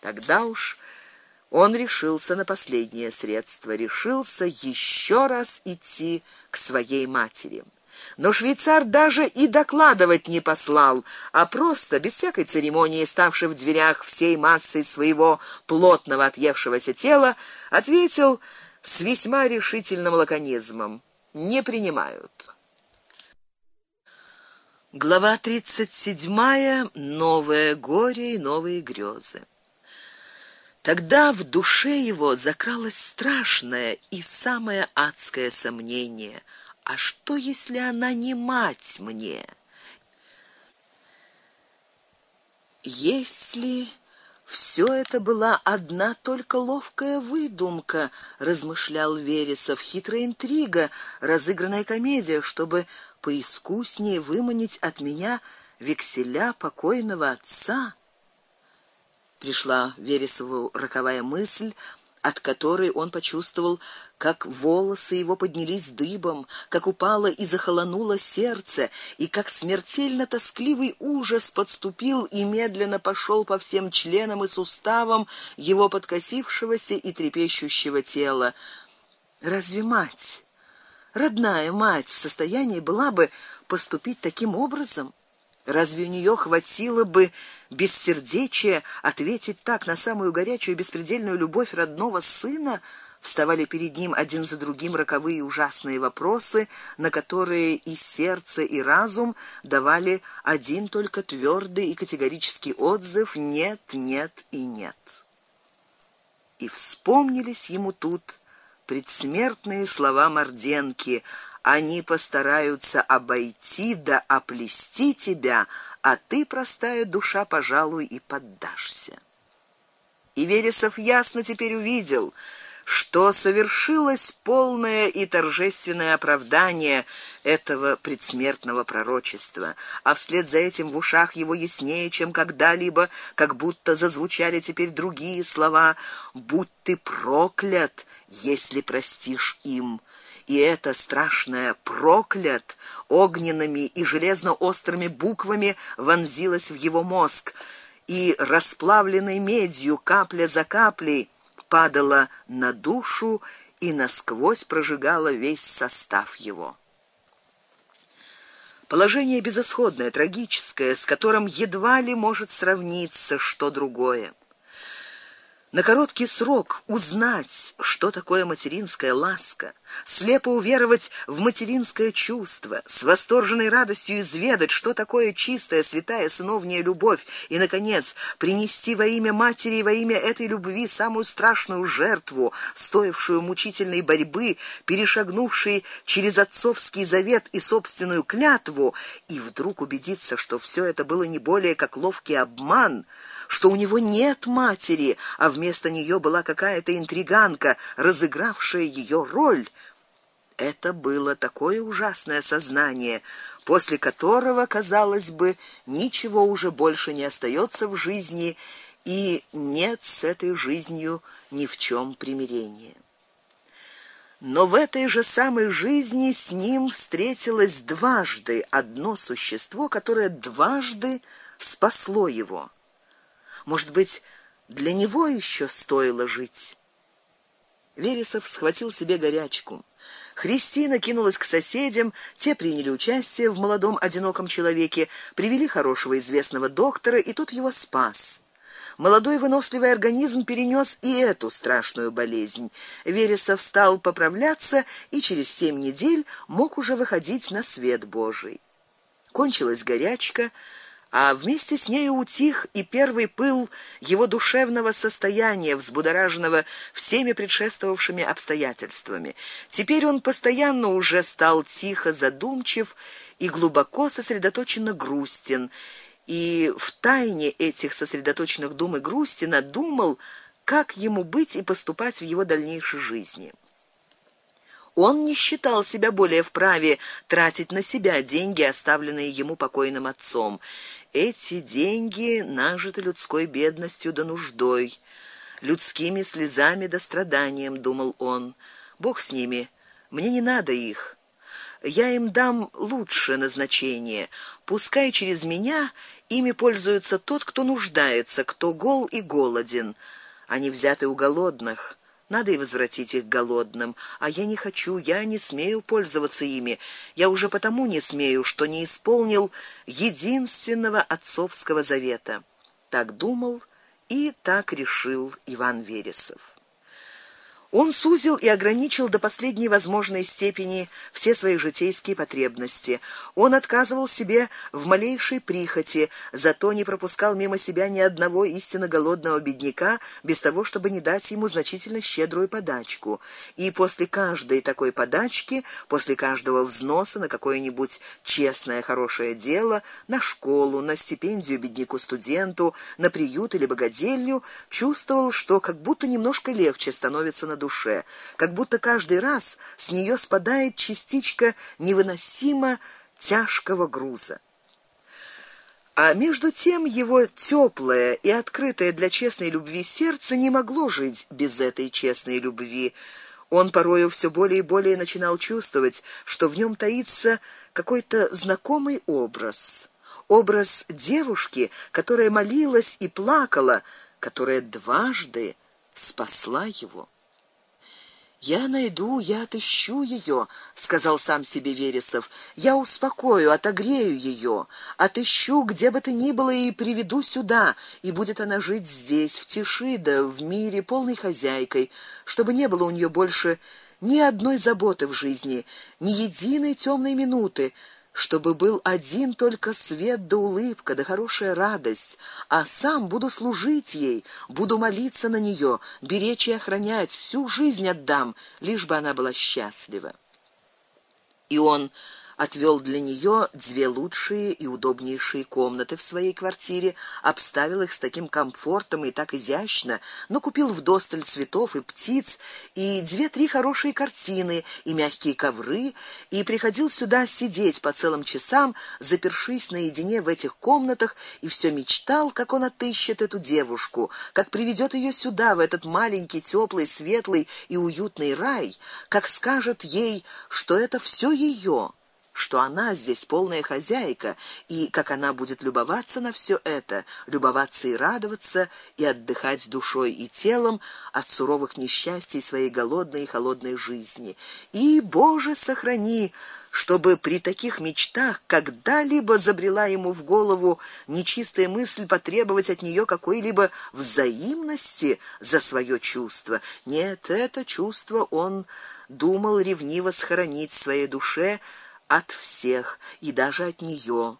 Тогда уж он решился на последнее средство, решился еще раз идти к своей матери. Но швейцар даже и докладывать не послал, а просто без всякой церемонии, ставший в дверях всей массой своего плотного отъевшегося тела, ответил с весьма решительным лаконизмом: "Не принимают". Глава тридцать седьмая. Новое горе и новые грезы. Тогда в душе его закралось страшное и самое адское сомнение: а что, если она не мать мне? Если все это была одна только ловкая выдумка, размышлял Вересов, хитрая интрига, разыгранная комедия, чтобы поискуснее выманить от меня векселя покойного отца. Пришла Вересову роковая мысль, от которой он почувствовал, как волосы его поднялись дыбом, как упало и захолонуло сердце, и как смертельно тоскливый ужас подступил и медленно пошел по всем членам и суставам его подкосившегося и трепещущего тела. Разве мать, родная мать, в состоянии была бы поступить таким образом? Разве у нее хватило бы бессердечия ответить так на самую горячую беспредельную любовь родного сына? Вставали перед ним один за другим роковые ужасные вопросы, на которые и сердце, и разум давали один только твердый и категорический отзыв: нет, нет и нет. И вспомнились ему тут предсмертные слова Морденки: они постараются обойти да оплести тебя, а ты, простая душа, пожалуй, и поддашься. И Вересов ясно теперь увидел, что совершилось полное и торжественное оправдание этого предсмертного пророчества, а вслед за этим в ушах его яснее, чем когда-либо, как будто зазвучали теперь другие слова: "Будь ты проклят, если простишь им" и это страшное проклят огненными и железно-острыми буквами вонзилось в его мозг, и расплавленной медью капля за каплей падала на душу и насквозь прожигала весь состав его. Положение безысходное, трагическое, с которым едва ли может сравниться что другое на короткий срок узнать, что такое материнская ласка, слепо уверовать в материнское чувство, с восторженной радостью изведать, что такое чистая, святая сыновняя любовь, и наконец принести во имя матери и во имя этой любви самую страшную жертву, стоившую мучительной борьбы, перешагнувшей через отцовский завет и собственную клятву, и вдруг убедиться, что все это было не более как ловкий обман что у него нет матери, а вместо нее была какая-то интриганка, разыгравшая ее роль. Это было такое ужасное сознание, после которого, казалось бы, ничего уже больше не остается в жизни, и нет с этой жизнью ни в чем примирения. Но в этой же самой жизни с ним встретилось дважды одно существо, которое дважды спасло его. Может быть, для него еще стоило жить. Вересов схватил себе горячку. Христина кинулась к соседям, те приняли участие в молодом одиноком человеке, привели хорошего известного доктора, и тот его спас. Молодой выносливый организм перенес и эту страшную болезнь. Вересов стал поправляться и через семь недель мог уже выходить на свет Божий. Кончилась горячка, а вместе с ней утих и первый пыл его душевного состояния, взбудораженного всеми предшествовавшими обстоятельствами. Теперь он постоянно уже стал тихо задумчив и глубоко сосредоточенно грустен, и в тайне этих сосредоточенных дум и грусти надумал, как ему быть и поступать в его дальнейшей жизни. Он не считал себя более вправе тратить на себя деньги, оставленные ему покойным отцом. Эти деньги нажиты людской бедностью да нуждой, людскими слезами да страданием, думал он. Бог с ними, мне не надо их. Я им дам лучшее назначение. Пускай через меня Ими пользуется тот, кто нуждается, кто гол и голоден. Они взяты у голодных. Надо и возвратить их голодным, а я не хочу, я не смею пользоваться ими. Я уже потому не смею, что не исполнил единственного отцовского завета. Так думал и так решил Иван Вересов. Он сузил и ограничил до последней возможной степени все свои житейские потребности. Он отказывал себе в малейшей прихоти, зато не пропускал мимо себя ни одного истинно голодного бедняка без того, чтобы не дать ему значительно щедрую подачку. И после каждой такой подачки, после каждого взноса на какое-нибудь честное хорошее дело, на школу, на стипендию бедняку-студенту, на приют или богадельню, чувствовал, что как будто немножко легче становится на душе, как будто каждый раз с нее спадает частичка невыносимо тяжкого груза. А между тем его теплое и открытое для честной любви сердце не могло жить без этой честной любви. Он порою все более и более начинал чувствовать, что в нем таится какой-то знакомый образ, образ девушки, которая молилась и плакала, которая дважды спасла его. Я найду, я отыщу ее, сказал сам себе Вересов. Я успокою, отогрею ее, отыщу где бы то ни было и приведу сюда, и будет она жить здесь в тиши да в мире полной хозяйкой, чтобы не было у нее больше ни одной заботы в жизни, ни единой темной минуты чтобы был один только свет да улыбка да хорошая радость, а сам буду служить ей, буду молиться на нее, беречь и охранять, всю жизнь отдам, лишь бы она была счастлива. И он отвел для нее две лучшие и удобнейшие комнаты в своей квартире, обставил их с таким комфортом и так изящно, но купил в досталь цветов и птиц и две-три хорошие картины и мягкие ковры и приходил сюда сидеть по целым часам, запершись наедине в этих комнатах и все мечтал, как он отыщет эту девушку, как приведет ее сюда в этот маленький, теплый, светлый и уютный рай, как скажет ей, что это все ее что она здесь полная хозяйка, и как она будет любоваться на все это, любоваться и радоваться и отдыхать душой и телом от суровых несчастий своей голодной и холодной жизни. И, Боже, сохрани, чтобы при таких мечтах когда-либо забрела ему в голову нечистая мысль потребовать от нее какой-либо взаимности за свое чувство. Нет, это чувство он думал ревниво сохранить в своей душе от всех и даже от нее.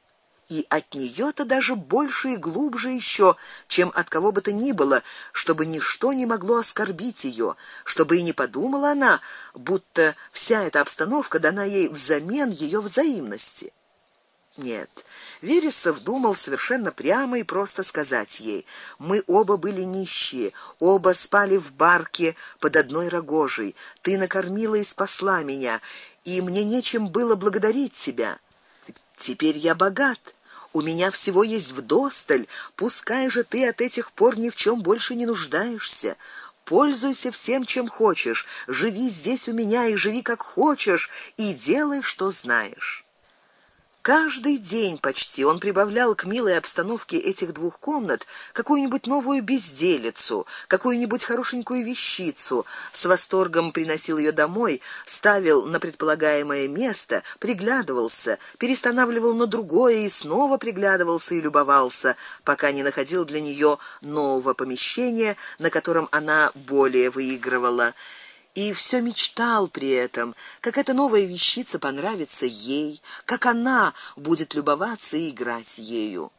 И от нее то даже больше и глубже еще, чем от кого бы то ни было, чтобы ничто не могло оскорбить ее, чтобы и не подумала она, будто вся эта обстановка дана ей взамен ее взаимности. Нет, Вересов думал совершенно прямо и просто сказать ей: "Мы оба были нищие, оба спали в барке под одной рогожей. Ты накормила и спасла меня, и мне нечем было благодарить тебя. Теперь я богат. У меня всего есть вдосталь, пускай же ты от этих пор ни в чем больше не нуждаешься. Пользуйся всем, чем хочешь. Живи здесь у меня и живи как хочешь, и делай, что знаешь. Каждый день почти он прибавлял к милой обстановке этих двух комнат какую-нибудь новую безделицу, какую-нибудь хорошенькую вещицу, с восторгом приносил ее домой, ставил на предполагаемое место, приглядывался, перестанавливал на другое и снова приглядывался и любовался, пока не находил для нее нового помещения, на котором она более выигрывала и все мечтал при этом, как эта новая вещица понравится ей, как она будет любоваться и играть ею.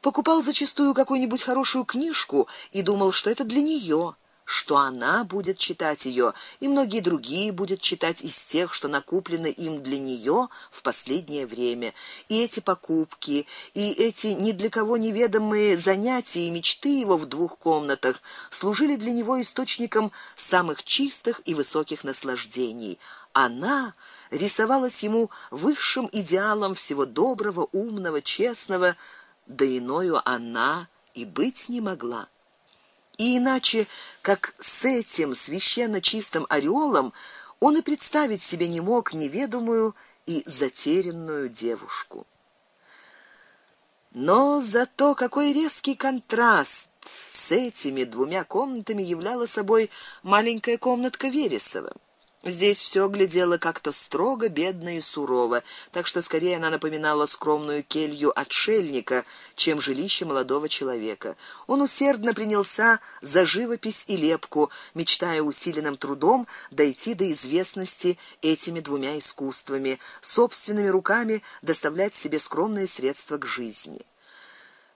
Покупал зачастую какую-нибудь хорошую книжку и думал, что это для нее что она будет читать ее, и многие другие будет читать из тех, что накуплены им для нее в последнее время. И эти покупки, и эти ни для кого неведомые занятия и мечты его в двух комнатах служили для него источником самых чистых и высоких наслаждений. Она рисовалась ему высшим идеалом всего доброго, умного, честного, да иною она и быть не могла. И иначе, как с этим священно чистым ореолом, он и представить себе не мог неведомую и затерянную девушку. Но зато какой резкий контраст с этими двумя комнатами являла собой маленькая комнатка Вересова. Здесь все глядело как-то строго, бедно и сурово, так что скорее она напоминала скромную келью отшельника, чем жилище молодого человека. Он усердно принялся за живопись и лепку, мечтая усиленным трудом дойти до известности этими двумя искусствами, собственными руками доставлять себе скромные средства к жизни.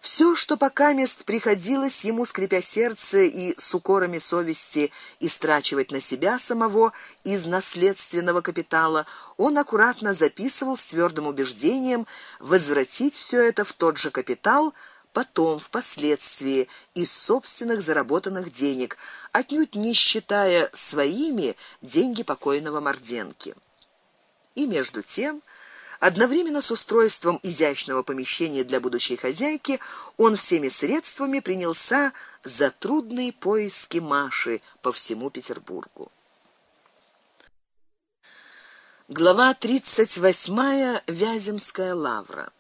Все, что пока мест приходилось ему, скрипя сердце и с укорами совести истрачивать на себя самого из наследственного капитала, он аккуратно записывал с твердым убеждением возвратить все это в тот же капитал потом, впоследствии, из собственных заработанных денег, отнюдь не считая своими деньги покойного Морденки. И между тем Одновременно с устройством изящного помещения для будущей хозяйки он всеми средствами принялся за трудные поиски Маши по всему Петербургу. Глава тридцать восьмая. Вяземская лавра.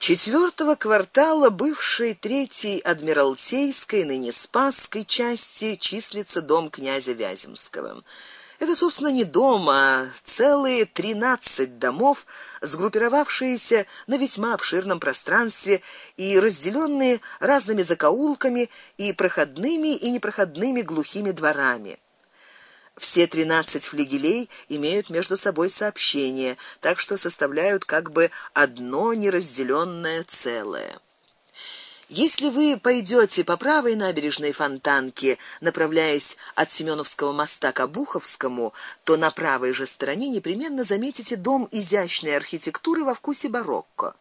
Четвертого квартала бывшей третьей адмиралтейской, ныне Спасской части числится дом князя Вяземского. Это, собственно, не дом, а целые тринадцать домов, сгруппировавшиеся на весьма обширном пространстве и разделенные разными закоулками и проходными и непроходными глухими дворами. Все тринадцать флигелей имеют между собой сообщение, так что составляют как бы одно неразделенное целое. Если вы пойдете по правой набережной Фонтанки, направляясь от Семёновского моста к Обуховскому, то на правой же стороне непременно заметите дом изящной архитектуры во вкусе барокко.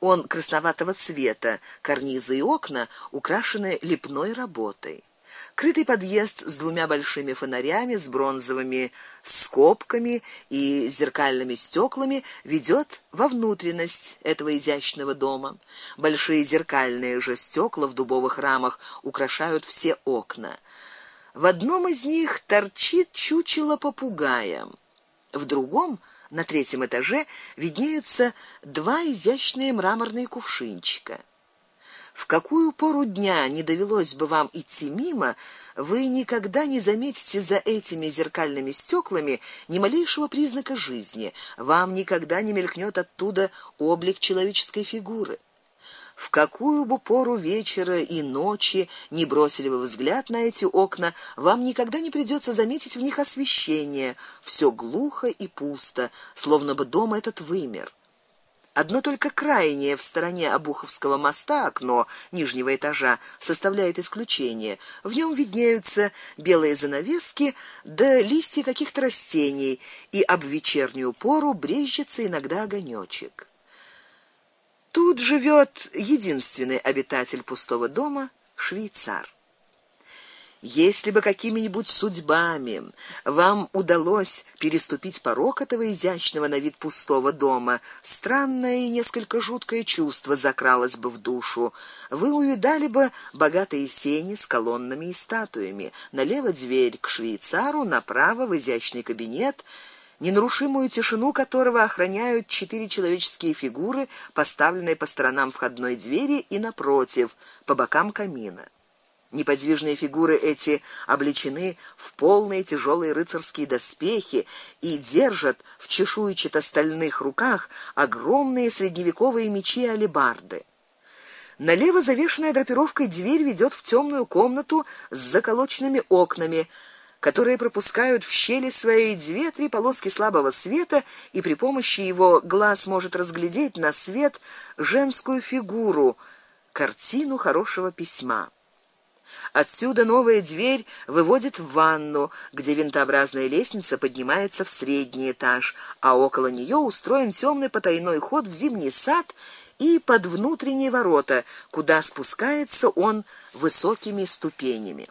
Он красноватого цвета, карнизы и окна украшены лепной работой. Крытый подъезд с двумя большими фонарями с бронзовыми скобками и зеркальными стеклами ведет во внутренность этого изящного дома. Большие зеркальные же стекла в дубовых рамах украшают все окна. В одном из них торчит чучело попугая. В другом на третьем этаже виднеются два изящные мраморные кувшинчика. В какую пору дня не довелось бы вам идти мимо, вы никогда не заметите за этими зеркальными стеклами ни малейшего признака жизни. Вам никогда не мелькнет оттуда облик человеческой фигуры. В какую бы пору вечера и ночи не бросили вы взгляд на эти окна, вам никогда не придется заметить в них освещение. Все глухо и пусто, словно бы дом этот вымер. Одно только крайнее в стороне Обуховского моста окно нижнего этажа составляет исключение. В нем виднеются белые занавески да листья каких-то растений, и об вечернюю пору брезжится иногда огонёчек. Тут живет единственный обитатель пустого дома швейцар. Если бы какими-нибудь судьбами вам удалось переступить порог этого изящного на вид пустого дома, странное и несколько жуткое чувство закралось бы в душу. Вы увидали бы богатые сени с колоннами и статуями, налево дверь к швейцару, направо в изящный кабинет, ненарушимую тишину которого охраняют четыре человеческие фигуры, поставленные по сторонам входной двери и напротив, по бокам камина. Неподвижные фигуры эти облечены в полные тяжелые рыцарские доспехи и держат в чешуйчато-стальных руках огромные средневековые мечи и алебарды. Налево завешенная драпировкой дверь ведет в темную комнату с заколоченными окнами, которые пропускают в щели свои две-три полоски слабого света, и при помощи его глаз может разглядеть на свет женскую фигуру, картину хорошего письма. Отсюда новая дверь выводит в ванну, где винтообразная лестница поднимается в средний этаж, а около нее устроен темный потайной ход в зимний сад и под внутренние ворота, куда спускается он высокими ступенями.